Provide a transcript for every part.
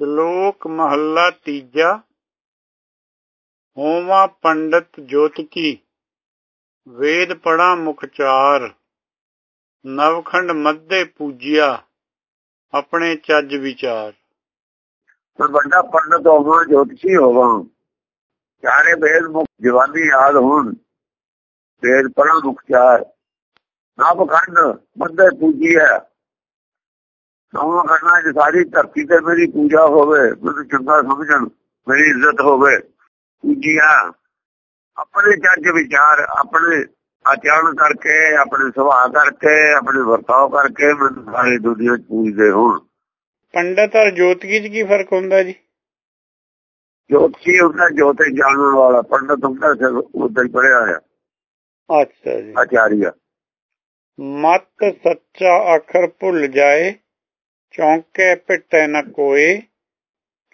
ਸ਼ਲੋਕ ਮਹੱਲਾ ਤੀਜਾ, ਹੋਵਾ ਪੰਡਤ ਜੋਤ ਕੀ, ਵੇਦ ਪੜਾ ਮੁਖਚਾਰ ਨਵਖੰਡ ਮੱਧੇ ਪੂਜਿਆ ਆਪਣੇ ਚੱਜ ਵਿਚਾਰ। ਪਰ ਵੱਡਾ ਪੰਡਤ ਹੋਵਾਂ ਜੋਤਸ਼ੀ ਹੋਵਾਂ, ਚਾਰੇ ਵੇਦ ਮੁਖ ਜਵਾਨੀ ਯਾਦ ਹੋਣ, ਵੇਦ ਪੜਾ ਮੁਖਚਾਰ ਨਵਖੰਡ ਮੱਧੇ ਪੂਜਿਆ ਨਵਾਂ ਕਰਨਾ ਜੇ ਸਾਰੀ ਧਰਤੀ ਤੇ ਮੇਰੀ ਪੂਜਾ ਹੋਵੇ ਮੈਨੂੰ ਚੰਗਾ ਸਮਝਣ ਮੇਰੀ ਇੱਜ਼ਤ ਹੋਵੇ। ਪੂਜਿਆ ਆਪਣੇ ਜੱਜ ਵਿਚਾਰ ਆਪਣੇ ਆਚਰਣ ਕਰਕੇ ਆਪਣੇ ਸੁਭਾਅ ਕਰਕੇ ਆਪਣੇ ਵਰਤਾਓ ਕਰਕੇ ਮੈਨੂੰ ਸਾਰੀ ਦੁਨੀਆ ਪੂਜਦੇ ਹੋਣ। ਪੰਡਤ ਔਰ ਜੋਤਗੀ 'ਚ ਕੀ ਫ਼ਰਕ ਹੁੰਦਾ ਜੀ? ਜੋਤਸ਼ੀ ਹੁੰਦਾ ਜੋਤੇ ਜਾਣਨ ਵਾਲਾ। ਪੰਡਤ ਹੁੰਦਾ ਸਿਰ ਉਦਾਂ ਹੀ ਪੜਿਆ ਹੋਇਆ। ਅੱਛਾ ਜੀ। ਆਚਾਰੀਆ। ਮਤ ਸੱਚਾ ਅੱਖਰ ਭੁੱਲ ਜਾਏ ਚੌਂਕੇ ਪਿੱਟੇ ਨ ਕੋਏ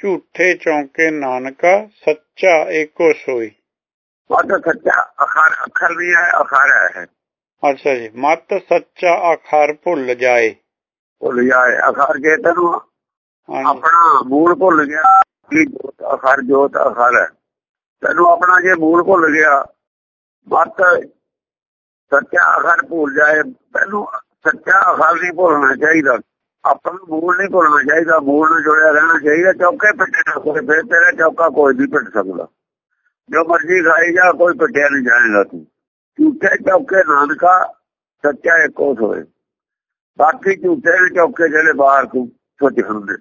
ਝੂਠੇ ਚੌਂਕੇ ਨਾਨਕਾ ਸੱਚਾ ਏਕੋ ਸੋਈ ਮਤ ਸੱਚਾ ਅਖਰ ਅੱਖਰ ਵੀ ਹੈ ਅਖਰ ਹੈ ਅੱਛਾ ਜੀ ਮਤ ਸੱਚਾ ਅੱਖਰ ਭੁੱਲ ਜਾਏ। ਭੁੱਲ ਜਾਏ ਅਖਰ ਜੇ ਤੈਨੂੰ ਆਪਣਾ ਮੂਲ ਭੁੱਲ ਗਿਆ ਕਿ ਜੋਤ ਅਖਰ ਜੋਤ ਅਖਰ ਹੈ। ਤੈਨੂੰ ਆਪਣਾ ਜੇ ਮੂਲ ਭੁੱਲ ਗਿਆ ਮਤ ਸੱਚਾ ਅਖਰ ਭੁੱਲ ਜਾਏ ਤੈਨੂੰ ਸੱਚਾ ਅਖਰ ਨਹੀਂ ਭੁੱਲਣਾ ਚਾਹੀਦਾ। ਆਪਾਂ ਨੂੰ ਮੂਲ ਨਹੀਂ ਭੁੱਲਣਾ ਚਾਹੀਦਾ ਮੂਲ ਨਾਲ ਜੁੜਿਆ ਰਹਿਣਾ ਚਾਹੀਦਾ, ਚੌਕੇ ਪਿੱਟੇ ਨਾ ਕੋਈ, ਫੇਰ ਤੇਰਾ ਚੌਕਾ ਕੋਈ ਨਹੀਂ ਪਿੱਟ ਸਕਦਾ। ਜੋ ਮਰਜ਼ੀ ਖਾਈ ਜਾ, ਕੋਈ ਪਿੱਟਿਆ ਨਹੀਂ ਜਾਏਗਾ ਤੂੰ। ਝੂਠੇ ਚੌਕੇ ਨਾਨਕਾ, ਸੱਚਾ ਇੱਕੋ ਹੋਏ ਬਾਕੀ ਝੂਠੇ ਚੌਕੇ ਜਿਹੜੇ ਬਾਹਰ ਤੂੰ ਸੋਚ ਹੁੰਦੇ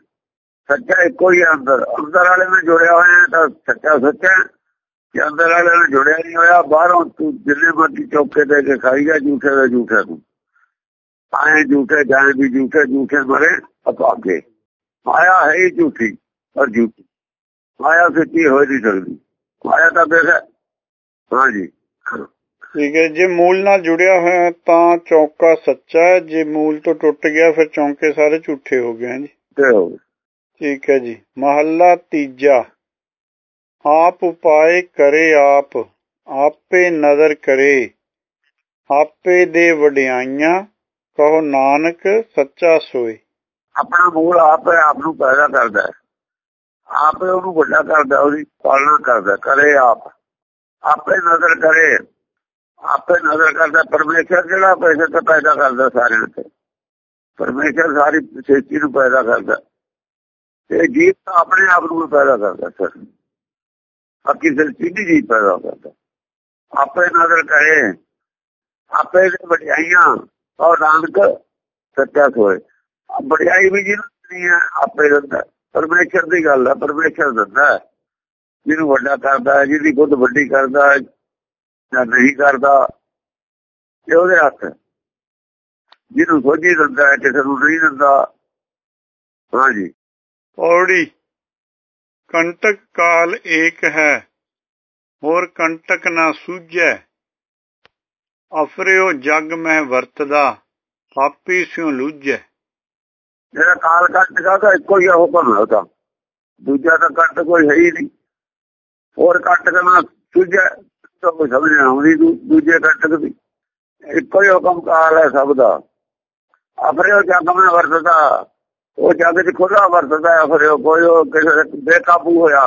ਸੱਚਾ ਇੱਕੋ ਹੀ ਹੈ ਅੰਦਰ। ਅੰਦਰ ਵਾਲੇ ਨਾਲ ਜੁੜਿਆ ਹੋਇਆ ਤਾਂ ਸੱਚਾ ਸੱਚਾ ਹੈ। ਜੇ ਅੰਦਰ ਵਾਲੇ ਨਾਲ ਜੁੜਿਆ ਨਹੀਂ ਹੋਇਆ, ਬਾਹਰੋਂ ਤੂੰ ਜਿੰਨੇ ਮਰਜ਼ੀ ਚੌਕੇ ਦੇ ਕੇ ਖਾਈ ਜਾ, ਝੂਠੇ ਦਾ ਝੂਠਾ ਤੂੰ। ਆਏ ਝੂਠੇ ਜਾਏ ਵੀ ਝੂਠੇ ਝੂਠੇ ਮਰੇ ਅਪਾਗੇ ਮਾਇਆ ਹੈ ਹੀ ਝੂਠੀ ਔਰ ਝੂਠੀ ਮਾਇਆ ਸੱਚੀ ਹੋ ਨਹੀਂ ਸਕਦੀ ਮਾਇਆ ਤਾਂ ਦੇਖ ਹਾਂਜੀ ਠੀਕ ਹੈ ਜੇ ਮੂਲ ਨਾਲ ਜੁੜਿਆ ਹੋਇਆ ਹੈ ਤਾਂ ਚੌਕਾ ਸੱਚਾ ਹੈ ਜੇ ਮੂਲ ਤੋਂ ਟੁੱਟ ਗਿਆ ਫਿਰ ਚੌਂਕੇ ਸਾਰੇ ਝੂਠੇ ਹੋ ਗਏ ਹਨ ਜੀ ਤੇ ਹੋ ਗਏ। ਠੀਕ ਹੈ ਜੀ ਮਹੱਲਾ ਤੀਜਾ ਆਪ ਉਪਾਏ ਕਰੇ ਆਪ ਆਪੇ ਨਜ਼ਰ ਕਰੇ ਆਪੇ ਦੇ ਵਡਿਆਈਆਂ ਕਹੋ ਨਾਨਕ ਸੱਚਾ ਸੋਏ। ਆਪਣਾ ਮੂਲ ਆਪ ਹੈ, ਆਪ ਨੂੰ ਪੈਦਾ ਕਰਦਾ ਹੈ। ਆਪੇ ਉਹਨੂੰ ਵੱਡਾ ਕਰਦਾ, ਉਹਦੀ ਪਾਲਣਾ ਕਰਦਾ, ਕਰੇ ਆਪ। ਆਪੇ ਨਜ਼ਰ ਕਰੇ, ਆਪੇ ਨਜ਼ਰ ਕਰਦਾ। ਪਰਮੇਸ਼ਰ ਜਿਹੜਾ ਪੈਸੇ ਤੇ ਪੈਦਾ ਕਰਦਾ ਸਾਰਿਆਂ ਤੇ। ਪਰਮੇਸ਼ਰ ਸਾਰੀ ਸ੍ਰਿਸ਼ਟੀ ਨੂੰ ਪੈਦਾ ਕਰਦਾ। ਤੇ ਜੀਵ ਤਾਂ ਆਪਣੇ ਆਪ ਨੂੰ ਪੈਦਾ ਕਰਦਾ, ਸਰ। ਬਾਕੀ ਸ੍ਰਿਸ਼ਟੀ ਦੀ ਜੀਵ ਪੈਦਾ ਕਰਦਾ। ਆਪੇ ਨਜ਼ਰ ਕਰੇ, ਆਪੇ ਦੇ ਵਡਿਆਈਆਂ ਔਰ ਨਾਨਕ ਸੱਚਾ ਸੋਏ। ਵਡਿਆਈ ਵੀ ਜਿਹਨੂੰ ਨਹੀਂ ਆਪੇ ਦਿੰਦਾ ਪਰਮੇਸ਼ਰ ਦੀ ਗੱਲ ਹੈ, ਪਰਮੇਸ਼ਰ ਦਿੰਦਾ ਜਿਹਨੂੰ ਵੱਡਾ ਕਰਦਾ ਜਿਹਦੀ ਖੁਦ ਵੱਡੀ ਕਰਦਾ ਜਾਂ ਨਹੀਂ ਕਰਦਾ, ਇਹ ਉਹਦੇ ਹੱਥ ਹੈ। ਜਿਹਨੂੰ ਸੋਝੀ ਦਿੰਦਾ ਕਿਸੇ ਨੂੰ ਨਹੀਂ ਦਿੰਦਾ। ਹਾਂਜੀ ਔੜੀ ਕੰਟਕ ਕਾਲ ਏਕ ਹੈ। ਹੋਰ ਕੰਟਕ ਨਾ ਸੂਝੈ। ਅਫਰਿਓ ਜਗ ਮੈਂ ਵਰਤਦਾ ਪਾਪੀ ਸਿਉ ਲੂਝੈ। ਜਿਹੜਾ ਕਾਲ ਕੱਟ ਦਾ ਤਾਂ ਇੱਕੋ ਹੀ ਆ ਹੁਕਮ ਉਹਦਾ ਦੂਜਾ ਤਾਂ ਕੱਟ ਕੋਈ ਹੈ ਹੀ ਨਹੀਂ। ਹੋਰ ਕੱਟ ਕਰਨਾ ਦੂਜਾ ਤਾਂ ਕੋਈ ਸਮਝ ਨਹੀਂ ਆਉਂਦੀ ਦੂਜੇ ਕੱਟ ਦੀ ਇੱਕੋ ਹੀ ਹੁਕਮ ਕਾਲ ਹੈ ਸਭ ਦਾ। ਆਪਣੇ ਉਹ ਮੈਂ ਵਰਤਦਾ, ਉਹ ਜਗ ਚ ਖੁਦਾ ਵਰਤਦਾ ਹੈ ਕੋਈ ਉਹ ਕਿਸੇ ਦੇ ਬੇਕਾਬੂ ਹੋਇਆ,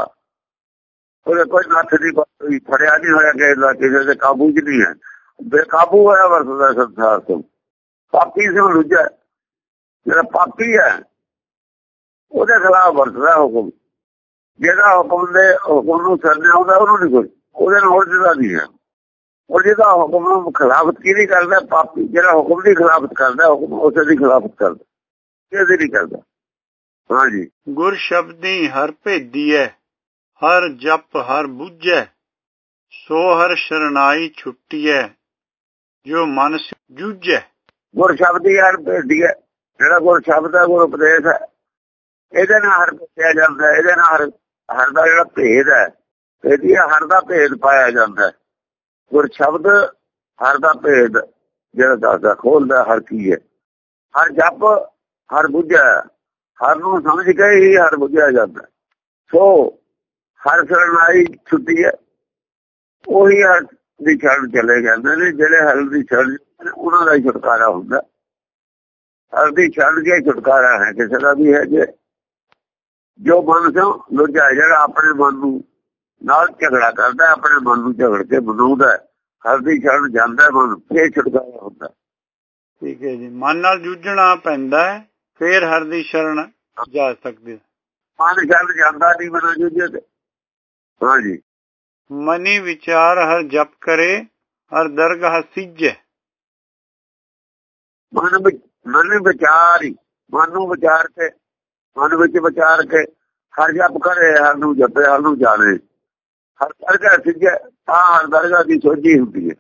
ਉਹਦੇ ਕੋਈ ਨੱਥ ਦੀ ਕੋਈ ਫੜਿਆ ਨਹੀਂ ਹੋਇਆ ਕਿਸੇ ਦਾ, ਕਿਸੇ ਦੇ ਕਾਬੂ ਚ ਨਹੀਂ ਹੈ। ਬੇਕਾਬੂ ਹੋਇਆ ਵਰਤਦਾ ਸੰਸਾਰ ਤੋਂ। ਪਾਪੀ ਸੀ ਲੁੱਜਾ ਜਿਹੜਾ ਪਾਪੀ ਹੈ, ਉਹਦੇ ਖਿਲਾਫ ਵਰਤਦਾ ਹੁਕਮ। ਜਿਹੜਾ ਹੁਕਮ ਦੇ ਹੁਕਮ ਨੂੰ ਸਰਨੇ ਆਉਂਦਾ ਉਹਨੂੰ ਨਹੀਂ ਕੋਈ। ਉਹਦੇ ਨਾਲ ਉਲਝਦਾ ਨਹੀਂ ਹੈ। ਉਹ ਜਿਹਦਾ ਹੁਕਮ ਨੂੰ ਖਿਲਾਫਤ ਕੀ ਨਹੀਂ ਕਰਦਾ ਪਾਪੀ। ਜਿਹੜਾ ਹੁਕਮ ਦੀ ਖਿਲਾਫਤ ਕਰਦਾ ਹੁਕਮ ਉਸੇ ਦੀ ਖਿਲਾਫਤ ਕਰਦਾ ਇਹਦੀ ਨਹੀਂ ਕਰਦਾ। ਹਾਂਜੀ ਗੁਰ ਸ਼ਬਦੀ ਹਰ ਭੇਦੀਐ ਹਰ ਜਪ ਹਰ ਬੁੱਝੈ, ਸੋ ਹਰ ਸ਼ਰਨਾਈ ਛੁੱਟੀਐ ਜੋ ਮਨ ਸਿ ਗੁਰ ਸ਼ਬਦ ਹੀ ਹਰ ਭੇਦੀ ਹੈ। ਜਿਹੜਾ ਗੁਰ ਸ਼ਬਦ ਹੈ, ਗੁਰ ਉਪਦੇਸ਼ ਹੈ। ਇਹਦੇ ਨਾਲ ਹਰ ਭੇਜਿਆ ਜਾਂਦਾ ਇਹਦੇ ਨਾਲ ਹਰ ਹਰ ਦਾ ਜਿਹੜਾ ਭੇਦ ਹੈ, ਇਹਦੀ ਹਰ ਦਾ ਭੇਦ ਪਾਇਆ ਜਾਂਦਾ ਗੁਰ ਸ਼ਬਦ, ਹਰ ਦਾ ਭੇਦ, ਜਿਹੜਾ ਦੱਸਦਾ, ਖੋਲਦਾ ਹਰ ਕੀ ਹੈ। ਹਰ ਜਪ, ਹਰ ਬੁੱਝਾ ਹਰ ਨੂੰ ਸਮਝ ਕੇ ਹੀ ਹਰ ਬੁੱਝਿਆ ਜਾਂਦਾ ਸੋ, ਹਰ ਸਰਨਾਈ ਛੁੱਟੀ ਹੈ। ਉਹੀ ਹਰ ਦੀ ਛੜ ਚਲੇ ਜਾਂਦੇ ਨੇ ਜਿਹੜੇ ਹਰ ਦੀ ਛੜ ਉਹਨਾਂ ਦਾ ਛੁਟਕਾਰਾ ਹੁੰਦਾ ਹਰ ਦੀ ਛੜ ਕੇ ਛੁਟਕਾਰਾ ਹੈ ਕਿਸੇ ਦਾ ਵੀ ਹੈ ਜੇ ਜੋ ਮਨ ਤੋਂ ਲੁੱਝਾ ਜਿਹੜਾ ਆਪਣੇ ਮਨ ਨੂੰ ਨਾਲ ਝਗੜਾ ਕਰਦਾ ਆਪਣੇ ਮਨ ਨੂੰ ਝਗੜ ਕੇ ਬਣਾਉਂਦਾ ਹੈ। ਹਰ ਦੀ ਸ਼ਰਨ ਜਾਂਦਾ ਮਨ ਫੇਰ ਛੁਟਕਾਰਾ ਹੁੰਦਾ। ਠੀਕ ਹੈ ਜੀ ਮਨ ਨਾਲ ਜੂਝਣਾ ਪੈਂਦਾ ਫੇਰ ਹਰ ਦੀ ਸ਼ਰਨ ਜਾ ਸਕਦੇ। ਮਨ ਸ਼ਰਨ ਜਾਂਦਾ ਨਹੀਂ ਮਨ ਜੁਝੇ ਹਾਂਜੀ ਮਨੀ ਵਿਚਾਰ ਹਰ ਜਪ ਕਰੇ ਹਰ ਦਰਗਾਹ ਸਿੱਜੇ। ਮਨ ਵਿੱਚ ਮਨ ਵਿੱਚ ਵਿਚਾਰ ਹੀ ਮਨ ਨੂੰ ਵਿਚਾਰ ਕੇ ਮਨ ਵਿੱਚ ਵਿਚਾਰ ਕੇ ਹਰ ਜਪ ਕਰੇ ਹਰ ਨੂੰ ਜਪੇ ਹਰ ਨੂੰ ਜਾਣੇ। ਹਰ ਦਰਗਾਹ ਸਿੱਝੇ ਤਾਂ ਹਰ ਦਰਗਾਹ ਦੀ ਸੋਝੀ ਹੁੰਦੀ ਹੈ।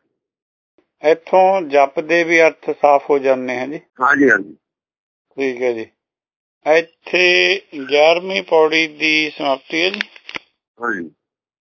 ਇੱਥੋਂ ਜਪ ਦੇ ਵੀ ਅਰਥ ਸਾਫ਼ ਹੋ ਜਾਂਦੇ ਹਨ ਜੀ। ਹਾਂਜੀ ਹਾਂਜੀ। ਠੀਕ ਹੈ ਜੀ। ਇੱਥੇ 11ਵੀਂ ਪੌੜੀ ਦੀ ਸਮਾਪਤੀ ਹੈ ਜੀ। ਹਾਂਜੀ।